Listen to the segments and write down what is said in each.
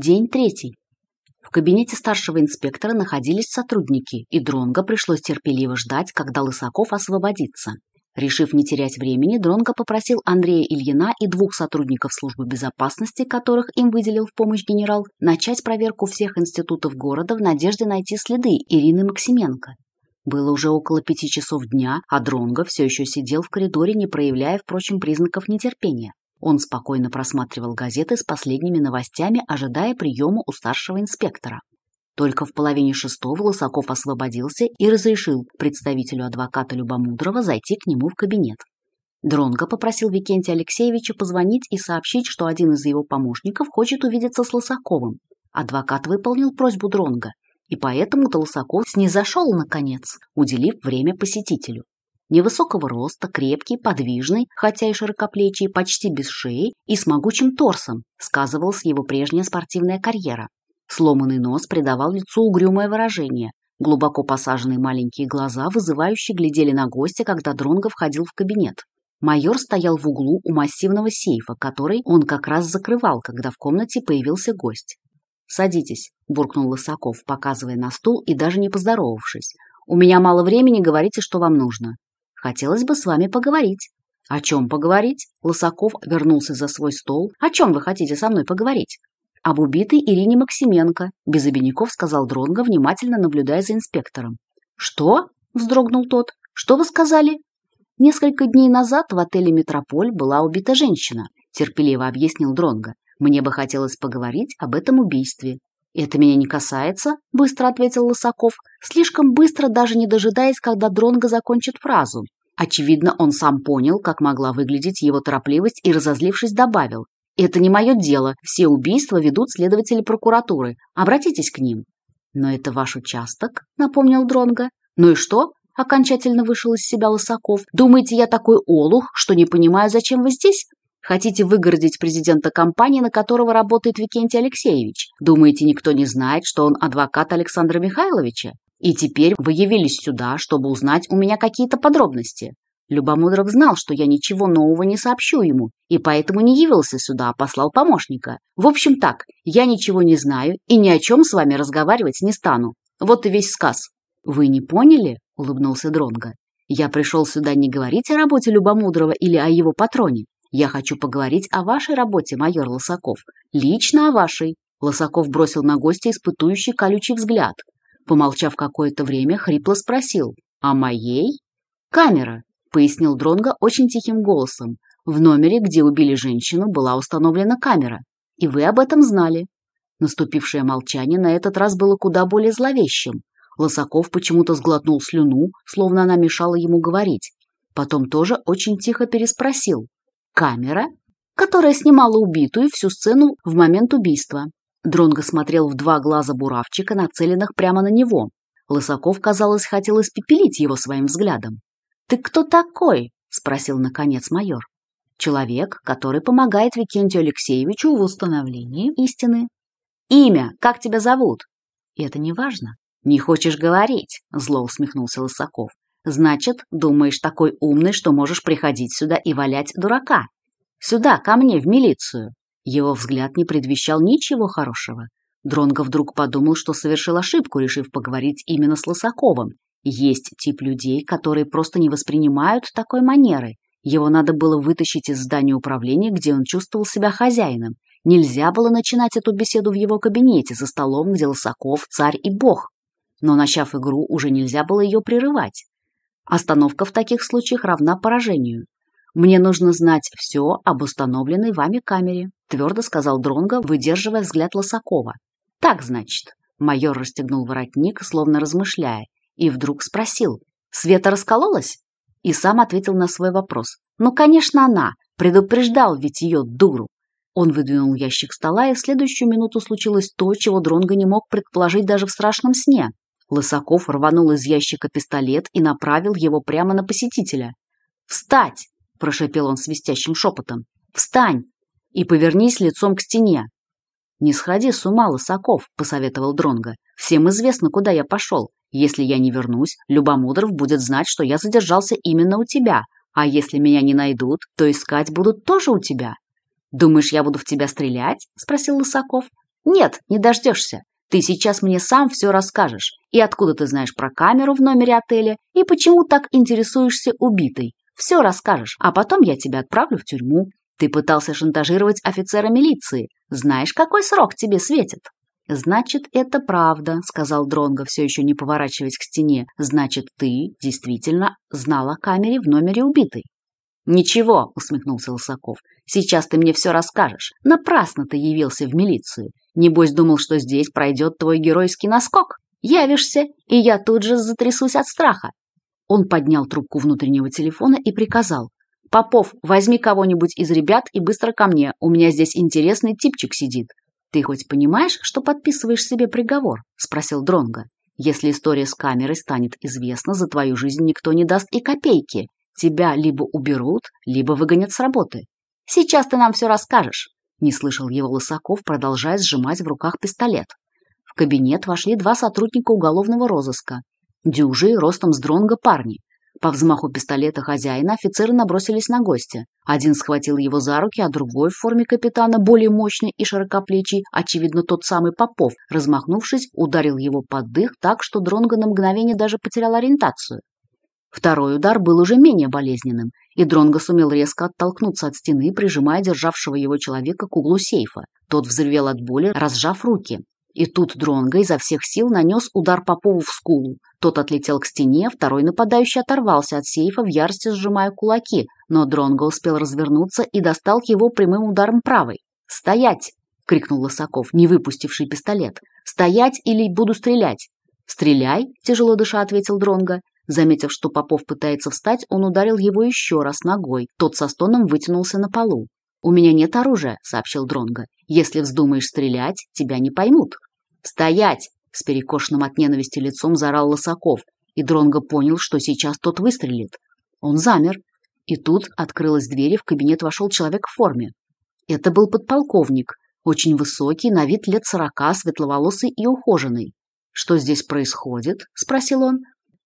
День третий. В кабинете старшего инспектора находились сотрудники, и Дронго пришлось терпеливо ждать, когда Лысаков освободится. Решив не терять времени, Дронго попросил Андрея Ильина и двух сотрудников службы безопасности, которых им выделил в помощь генерал, начать проверку всех институтов города в надежде найти следы Ирины Максименко. Было уже около пяти часов дня, а Дронго все еще сидел в коридоре, не проявляя, впрочем, признаков нетерпения. Он спокойно просматривал газеты с последними новостями, ожидая приема у старшего инспектора. Только в половине шестого Лосаков освободился и разрешил представителю адвоката Любомудрова зайти к нему в кабинет. Дронго попросил Викентия Алексеевича позвонить и сообщить, что один из его помощников хочет увидеться с Лосаковым. Адвокат выполнил просьбу Дронга, и поэтому Толсаков снизошел, наконец, уделив время посетителю невысокого роста, крепкий, подвижный, хотя и широкоплечий, почти без шеи и с могучим торсом, сказывалась его прежняя спортивная карьера. Сломанный нос придавал лицу угрюмое выражение. Глубоко посаженные маленькие глаза вызывающе глядели на гостя, когда Дронго входил в кабинет. Майор стоял в углу у массивного сейфа, который он как раз закрывал, когда в комнате появился гость. «Садитесь», – буркнул Лысаков, показывая на стул и даже не поздоровавшись. «У меня мало времени, говорите, что вам нужно». Хотелось бы с вами поговорить». «О чем поговорить?» Лосаков вернулся за свой стол. «О чем вы хотите со мной поговорить?» «Об убитой Ирине Максименко», – без обиняков сказал Дронго, внимательно наблюдая за инспектором. «Что?» – вздрогнул тот. «Что вы сказали?» «Несколько дней назад в отеле «Метрополь» была убита женщина», – терпеливо объяснил Дронго. «Мне бы хотелось поговорить об этом убийстве. «Это меня не касается», — быстро ответил Лысаков, слишком быстро, даже не дожидаясь, когда Дронго закончит фразу. Очевидно, он сам понял, как могла выглядеть его торопливость и, разозлившись, добавил. «Это не мое дело. Все убийства ведут следователи прокуратуры. Обратитесь к ним». «Но это ваш участок», — напомнил Дронго. «Ну и что?» — окончательно вышел из себя Лысаков. «Думаете, я такой олух, что не понимаю, зачем вы здесь? Хотите выгородить президента компании, на которого работает Викентий Алексеевич? Думаете, никто не знает, что он адвокат Александра Михайловича? И теперь вы явились сюда, чтобы узнать у меня какие-то подробности. Любомудров знал, что я ничего нового не сообщу ему, и поэтому не явился сюда, а послал помощника. В общем так, я ничего не знаю и ни о чем с вами разговаривать не стану. Вот и весь сказ. Вы не поняли? улыбнулся Дронга. Я пришел сюда не говорить о работе Любомудрова или о его патроне, я хочу поговорить о вашей работе, майор Лосаков. Лично о вашей. Лосаков бросил на гостя испытующий колючий взгляд. Помолчав какое-то время, хрипло спросил. «А моей?» «Камера», — пояснил Дронго очень тихим голосом. «В номере, где убили женщину, была установлена камера. И вы об этом знали». Наступившее молчание на этот раз было куда более зловещим. Лосаков почему-то сглотнул слюну, словно она мешала ему говорить. Потом тоже очень тихо переспросил камера, которая снимала убитую всю сцену в момент убийства. Дронго смотрел в два глаза буравчика, нацеленных прямо на него. Лысаков, казалось, хотел испепелить его своим взглядом. «Ты кто такой?» – спросил, наконец, майор. «Человек, который помогает Викентию Алексеевичу в установлении истины». «Имя? Как тебя зовут?» «Это не важно». «Не хочешь говорить?» – зло усмехнулся Лысаков. Значит, думаешь такой умный, что можешь приходить сюда и валять дурака? Сюда, ко мне, в милицию!» Его взгляд не предвещал ничего хорошего. Дронго вдруг подумал, что совершил ошибку, решив поговорить именно с Лосаковым. Есть тип людей, которые просто не воспринимают такой манеры. Его надо было вытащить из здания управления, где он чувствовал себя хозяином. Нельзя было начинать эту беседу в его кабинете, за столом, где Лосаков, царь и бог. Но, начав игру, уже нельзя было ее прерывать. Остановка в таких случаях равна поражению. Мне нужно знать все об установленной вами камере, твердо сказал Дронго, выдерживая взгляд Лосакова. Так, значит. Майор расстегнул воротник, словно размышляя, и вдруг спросил. «Света раскололась?» И сам ответил на свой вопрос. «Ну, конечно, она. Предупреждал ведь ее, дуру». Он выдвинул ящик стола, и в следующую минуту случилось то, чего Дронго не мог предположить даже в страшном сне. Лысаков рванул из ящика пистолет и направил его прямо на посетителя. «Встать!» – прошепел он свистящим шепотом. «Встань! И повернись лицом к стене!» «Не сходи с ума, Лысаков!» – посоветовал Дронга. «Всем известно, куда я пошел. Если я не вернусь, Любомудров будет знать, что я задержался именно у тебя. А если меня не найдут, то искать будут тоже у тебя». «Думаешь, я буду в тебя стрелять?» – спросил Лысаков. «Нет, не дождешься. Ты сейчас мне сам все расскажешь. И откуда ты знаешь про камеру в номере отеля, и почему так интересуешься убитой. Все расскажешь, а потом я тебя отправлю в тюрьму. Ты пытался шантажировать офицера милиции. Знаешь, какой срок тебе светит?» «Значит, это правда», — сказал Дронго, все еще не поворачиваясь к стене. «Значит, ты действительно знала о камере в номере убитой». «Ничего», — усмехнулся Лосаков. «Сейчас ты мне все расскажешь. Напрасно ты явился в милицию. Небось, думал, что здесь пройдет твой геройский наскок. Явишься, и я тут же затрясусь от страха. Он поднял трубку внутреннего телефона и приказал. «Попов, возьми кого-нибудь из ребят и быстро ко мне. У меня здесь интересный типчик сидит». «Ты хоть понимаешь, что подписываешь себе приговор?» – спросил Дронга. «Если история с камерой станет известна, за твою жизнь никто не даст и копейки. Тебя либо уберут, либо выгонят с работы. Сейчас ты нам все расскажешь». Не слышал его Лысаков, продолжая сжимать в руках пистолет. В кабинет вошли два сотрудника уголовного розыска. Дюжи ростом с дронга парни. По взмаху пистолета хозяина офицеры набросились на гостя. Один схватил его за руки, а другой в форме капитана, более мощный и широкоплечий, очевидно, тот самый Попов, размахнувшись, ударил его под дых так, что Дронга на мгновение даже потерял ориентацию. Второй удар был уже менее болезненным, и Дронго сумел резко оттолкнуться от стены, прижимая державшего его человека к углу сейфа. Тот взревел от боли, разжав руки. И тут Дронго изо всех сил нанес удар Попову в скулу. Тот отлетел к стене, а второй нападающий оторвался от сейфа в ярости, сжимая кулаки, но Дронго успел развернуться и достал его прямым ударом правой. «Стоять!» — крикнул Лосаков, не выпустивший пистолет. «Стоять или буду стрелять!» «Стреляй!» — тяжело дыша ответил Дронго. Заметив, что Попов пытается встать, он ударил его еще раз ногой. Тот со стоном вытянулся на полу. «У меня нет оружия», — сообщил Дронго. «Если вздумаешь стрелять, тебя не поймут». «Стоять!» — с перекошенным от ненависти лицом зарал Лосаков, и Дронго понял, что сейчас тот выстрелит. Он замер. И тут открылась дверь, и в кабинет вошел человек в форме. Это был подполковник, очень высокий, на вид лет сорока, светловолосый и ухоженный. «Что здесь происходит?» — спросил он.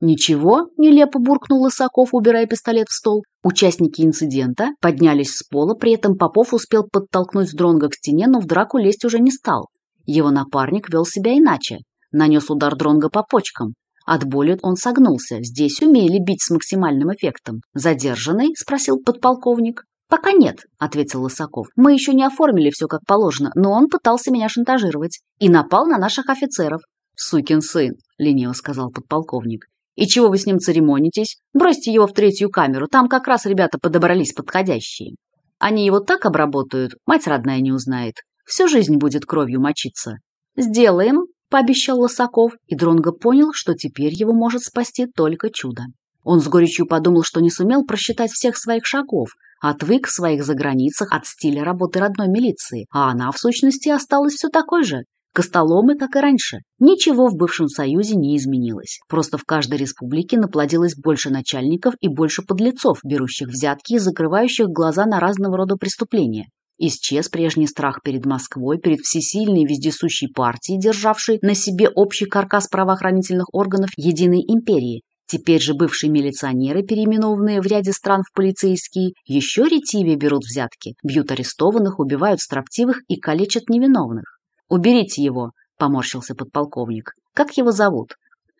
«Ничего?» – нелепо буркнул Лысаков, убирая пистолет в стол. Участники инцидента поднялись с пола, при этом Попов успел подтолкнуть Дронга к стене, но в драку лезть уже не стал. Его напарник вел себя иначе. Нанес удар Дронга по почкам. От боли он согнулся. Здесь умели бить с максимальным эффектом. «Задержанный?» – спросил подполковник. «Пока нет», – ответил Лысаков. «Мы еще не оформили все как положено, но он пытался меня шантажировать и напал на наших офицеров». «Сукин сын», – лениво сказал подполковник. И чего вы с ним церемонитесь? Бросьте его в третью камеру, там как раз ребята подобрались подходящие. Они его так обработают, мать родная не узнает. Всю жизнь будет кровью мочиться. Сделаем, пообещал Лосаков, и Дронго понял, что теперь его может спасти только чудо. Он с горечью подумал, что не сумел просчитать всех своих шагов, отвык в своих заграницах от стиля работы родной милиции, а она, в сущности, осталась все такой же, Костоломы, как и раньше, ничего в бывшем Союзе не изменилось. Просто в каждой республике наплодилось больше начальников и больше подлецов, берущих взятки и закрывающих глаза на разного рода преступления. Исчез прежний страх перед Москвой, перед всесильной вездесущей партией, державшей на себе общий каркас правоохранительных органов единой империи. Теперь же бывшие милиционеры, переименованные в ряде стран в полицейские, еще ретивее берут взятки, бьют арестованных, убивают строптивых и калечат невиновных. «Уберите его!» — поморщился подполковник. «Как его зовут?»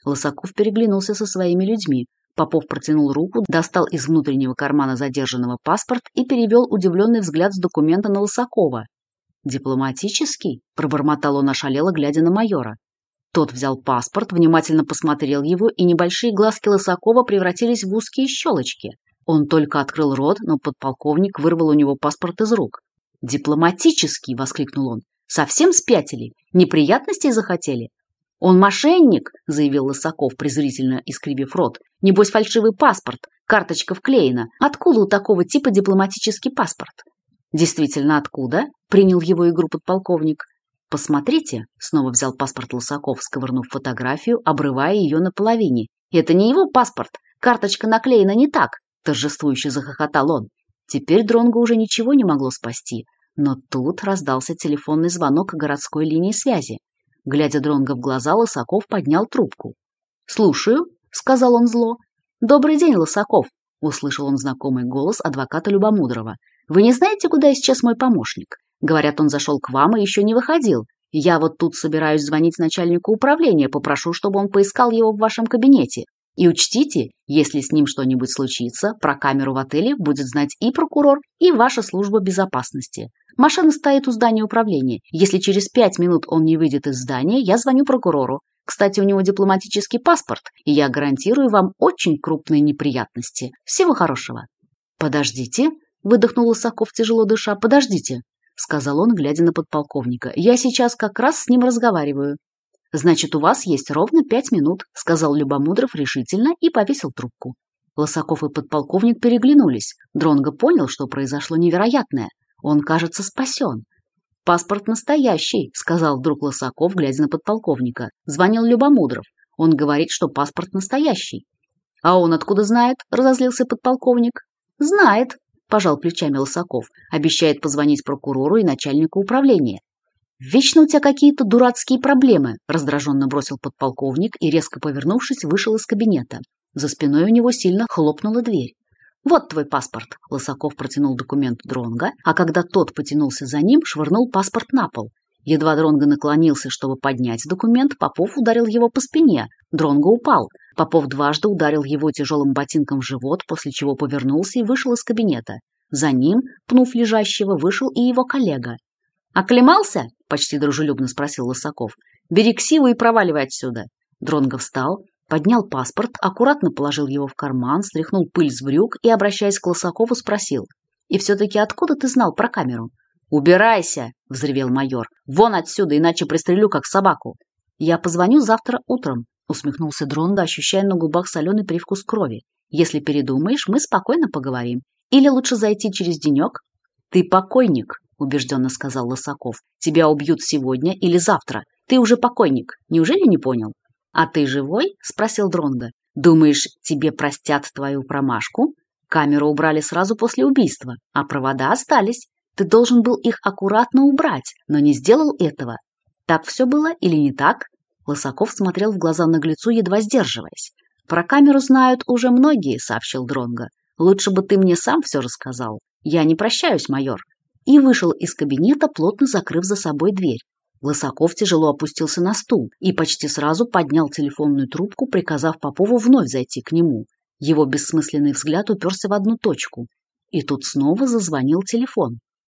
Лосаков переглянулся со своими людьми. Попов протянул руку, достал из внутреннего кармана задержанного паспорт и перевел удивленный взгляд с документа на Лосакова. «Дипломатический?» – пробормотал он ошалело, глядя на майора. Тот взял паспорт, внимательно посмотрел его, и небольшие глазки Лосакова превратились в узкие щелочки. Он только открыл рот, но подполковник вырвал у него паспорт из рук. «Дипломатический!» – воскликнул он. Совсем спятили? Неприятностей захотели? «Он мошенник», – заявил Лысаков, презрительно искривив рот. «Небось, фальшивый паспорт, карточка вклеена. Откуда у такого типа дипломатический паспорт?» «Действительно, откуда?» – принял его игру подполковник. «Посмотрите», – снова взял паспорт Лысаков, сковырнув фотографию, обрывая ее наполовине. «Это не его паспорт. Карточка наклеена не так», – торжествующе захохотал он. Теперь Дронго уже ничего не могло спасти. Но тут раздался телефонный звонок городской линии связи. Глядя дронга в глаза, Лосаков поднял трубку. «Слушаю», — сказал он зло. «Добрый день, Лосаков. — услышал он знакомый голос адвоката Любомудрова. «Вы не знаете, куда исчез мой помощник? Говорят, он зашел к вам и еще не выходил. Я вот тут собираюсь звонить начальнику управления, попрошу, чтобы он поискал его в вашем кабинете. И учтите, если с ним что-нибудь случится, про камеру в отеле будет знать и прокурор, и ваша служба безопасности. Машина стоит у здания управления. Если через пять минут он не выйдет из здания, я звоню прокурору. Кстати, у него дипломатический паспорт, и я гарантирую вам очень крупные неприятности. Всего хорошего». «Подождите», – выдохнул Лосаков, тяжело дыша, – «подождите», – сказал он, глядя на подполковника. «Я сейчас как раз с ним разговариваю». «Значит, у вас есть ровно пять минут», – сказал Любомудров решительно и повесил трубку. Лосаков и подполковник переглянулись. Дронго понял, что произошло невероятное. Он, кажется, спасен. «Паспорт настоящий», — сказал вдруг Лосаков, глядя на подполковника. Звонил Любомудров. Он говорит, что паспорт настоящий. «А он откуда знает?» — разозлился подполковник. «Знает», — пожал плечами Лосаков. «Обещает позвонить прокурору и начальнику управления». «Вечно у тебя какие-то дурацкие проблемы», — раздраженно бросил подполковник и, резко повернувшись, вышел из кабинета. За спиной у него сильно хлопнула дверь. «Вот твой паспорт!» – Лосаков протянул документ Дронга, а когда тот потянулся за ним, швырнул паспорт на пол. Едва Дронга наклонился, чтобы поднять документ, Попов ударил его по спине. Дронга упал. Попов дважды ударил его тяжелым ботинком в живот, после чего повернулся и вышел из кабинета. За ним, пнув лежащего, вышел и его коллега. «Оклемался?» – почти дружелюбно спросил Лосаков. «Бери ксиву и проваливай отсюда!» Дронго встал, поднял паспорт, аккуратно положил его в карман, стряхнул пыль с брюк и, обращаясь к Лосакову, спросил. «И все-таки откуда ты знал про камеру?» «Убирайся!» – взревел майор. «Вон отсюда, иначе пристрелю, как собаку!» «Я позвоню завтра утром», – усмехнулся Дронда, ощущая на губах соленый привкус крови. «Если передумаешь, мы спокойно поговорим. Или лучше зайти через денек?» «Ты покойник», – убежденно сказал Лосаков. «Тебя убьют сегодня или завтра. Ты уже покойник. Неужели не понял?» «А ты живой?» – спросил Дронго. «Думаешь, тебе простят твою промашку? Камеру убрали сразу после убийства, а провода остались. Ты должен был их аккуратно убрать, но не сделал этого. Так все было или не так?» Лосаков смотрел в глаза наглецу, едва сдерживаясь. «Про камеру знают уже многие», – сообщил Дронго. «Лучше бы ты мне сам все рассказал. Я не прощаюсь, майор». И вышел из кабинета, плотно закрыв за собой дверь. Лысаков тяжело опустился на стул и почти сразу поднял телефонную трубку, приказав Попову вновь зайти к нему. Его бессмысленный взгляд уперся в одну точку. И тут снова зазвонил телефон.